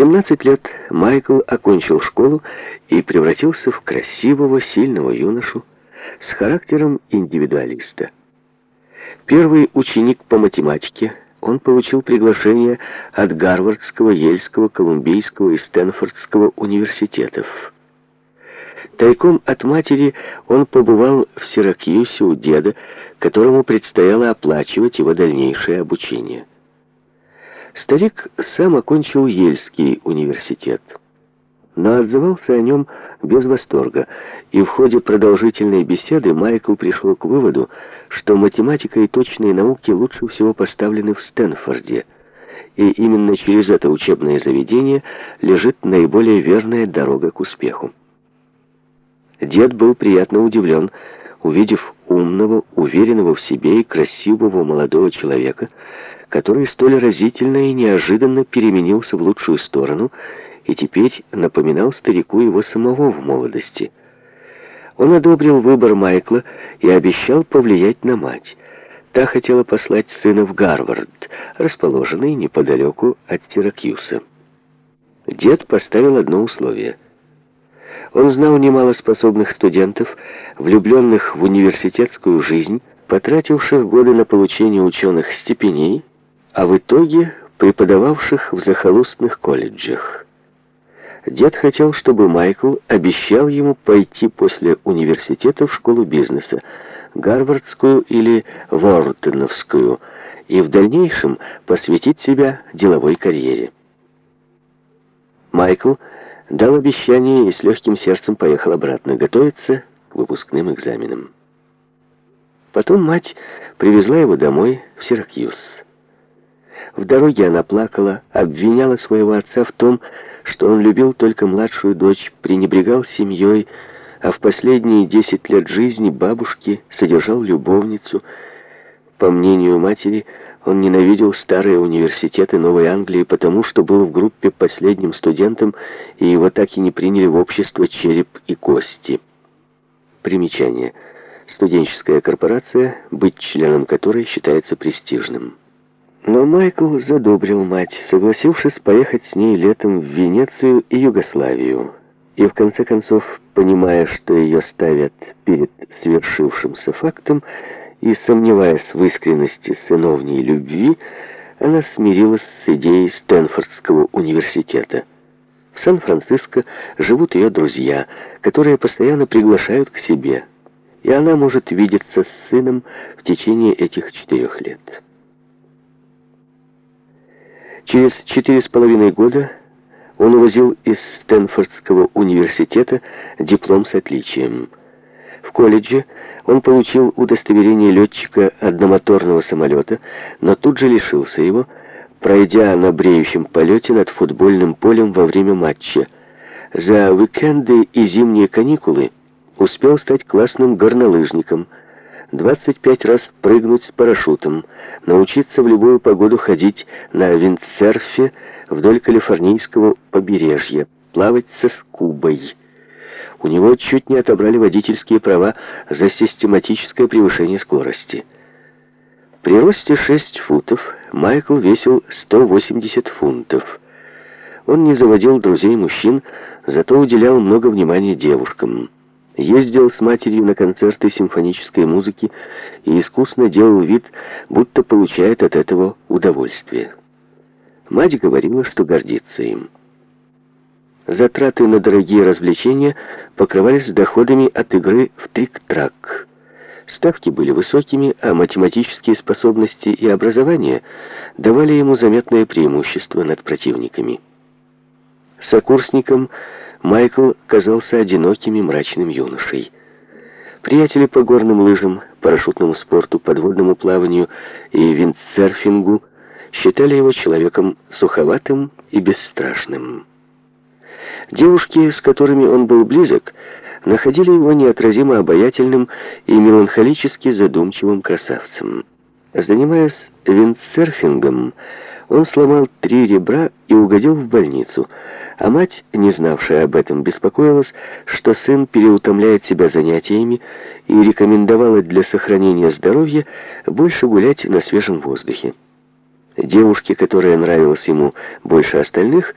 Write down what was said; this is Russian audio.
17 лет Майкл окончил школу и превратился в красивого, сильного юношу с характером индивидуалиста. Первый ученик по математике, он получил приглашение от Гарвардского, Ельского, Колумбийского и Стэнфордского университетов. Тайком от матери он побывал в Сиракьюсе у деда, которому предстояло оплачивать его дальнейшее обучение. Старик сам окончил Ельский университет, но отзывался о нем без восторга, и в ходе продолжительной беседы Майкл пришел к выводу, что математика и точные науки лучше всего поставлены в Стэнфорде, и именно через это учебное заведение лежит наиболее верная дорога к успеху. Дед был приятно удивлен, увидев умного, уверенного в себе и красивого молодого человека, который столь разительно и неожиданно переменился в лучшую сторону и теперь напоминал старику его самого в молодости. Он одобрил выбор Майкла и обещал повлиять на мать. Та хотела послать сына в Гарвард, расположенный неподалеку от Сиракьюса. Дед поставил одно условие — он знал немало способных студентов, влюбленных в университетскую жизнь, потративших годы на получение ученых степеней, а в итоге преподававших в захолустных колледжах. Дед хотел, чтобы Майкл обещал ему пойти после университета в школу бизнеса, Гарвардскую или Вортоновскую, и в дальнейшем посвятить себя деловой карьере. Майкл дал обещание и с легким сердцем поехал обратно готовиться к выпускным экзаменам. Потом мать привезла его домой в Сиракьюз. В дороге она плакала, обвиняла своего отца в том, что он любил только младшую дочь, пренебрегал семьей, а в последние десять лет жизни бабушки содержал любовницу. По мнению матери, он ненавидел старые университеты Новой Англии, потому что был в группе последним студентом, и его так и не приняли в общество череп и кости. Примечание. Студенческая корпорация, быть членом которой считается престижным. Но Майкл задобрил мать, согласившись поехать с ней летом в Венецию и Югославию. И в конце концов, понимая, что ее ставят перед свершившимся фактом, и, сомневаясь в искренности сыновней любви, она смирилась с идеей Стэнфордского университета. В Сан-Франциско живут ее друзья, которые постоянно приглашают к себе, и она может видеться с сыном в течение этих четырех лет. Через четыре с половиной года он увозил из Стэнфордского университета диплом с отличием – в колледже он получил удостоверение летчика одномоторного самолета, но тут же лишился его, пройдя на бреющем полете над футбольным полем во время матча. За уикенды и зимние каникулы успел стать классным горнолыжником, 25 раз прыгнуть с парашютом, научиться в любую погоду ходить на виндсерфе вдоль калифорнийского побережья, плавать со скубой. У него чуть не отобрали водительские права за систематическое превышение скорости. При росте 6 футов Майкл весил 180 фунтов. Он не заводил друзей-мужчин, зато уделял много внимания девушкам. Ездил с матерью на концерты симфонической музыки и искусно делал вид, будто получает от этого удовольствие. Мать говорила, что гордится им. Затраты на дорогие развлечения покрывались доходами от игры в трик-трак. Ставки были высокими, а математические способности и образование давали ему заметное преимущество над противниками. Сокурсником Майкл казался одиноким и мрачным юношей. Приятели по горным лыжам, парашютному спорту, подводному плаванию и виндсерфингу считали его человеком суховатым и бесстрашным. Девушки, с которыми он был близок, находили его неотразимо обаятельным и меланхолически задумчивым красавцем. Занимаясь виндсерфингом, он сломал три ребра и угодил в больницу, а мать, не знавшая об этом, беспокоилась, что сын переутомляет себя занятиями и рекомендовала для сохранения здоровья больше гулять на свежем воздухе. Девушке, которая нравилась ему больше остальных,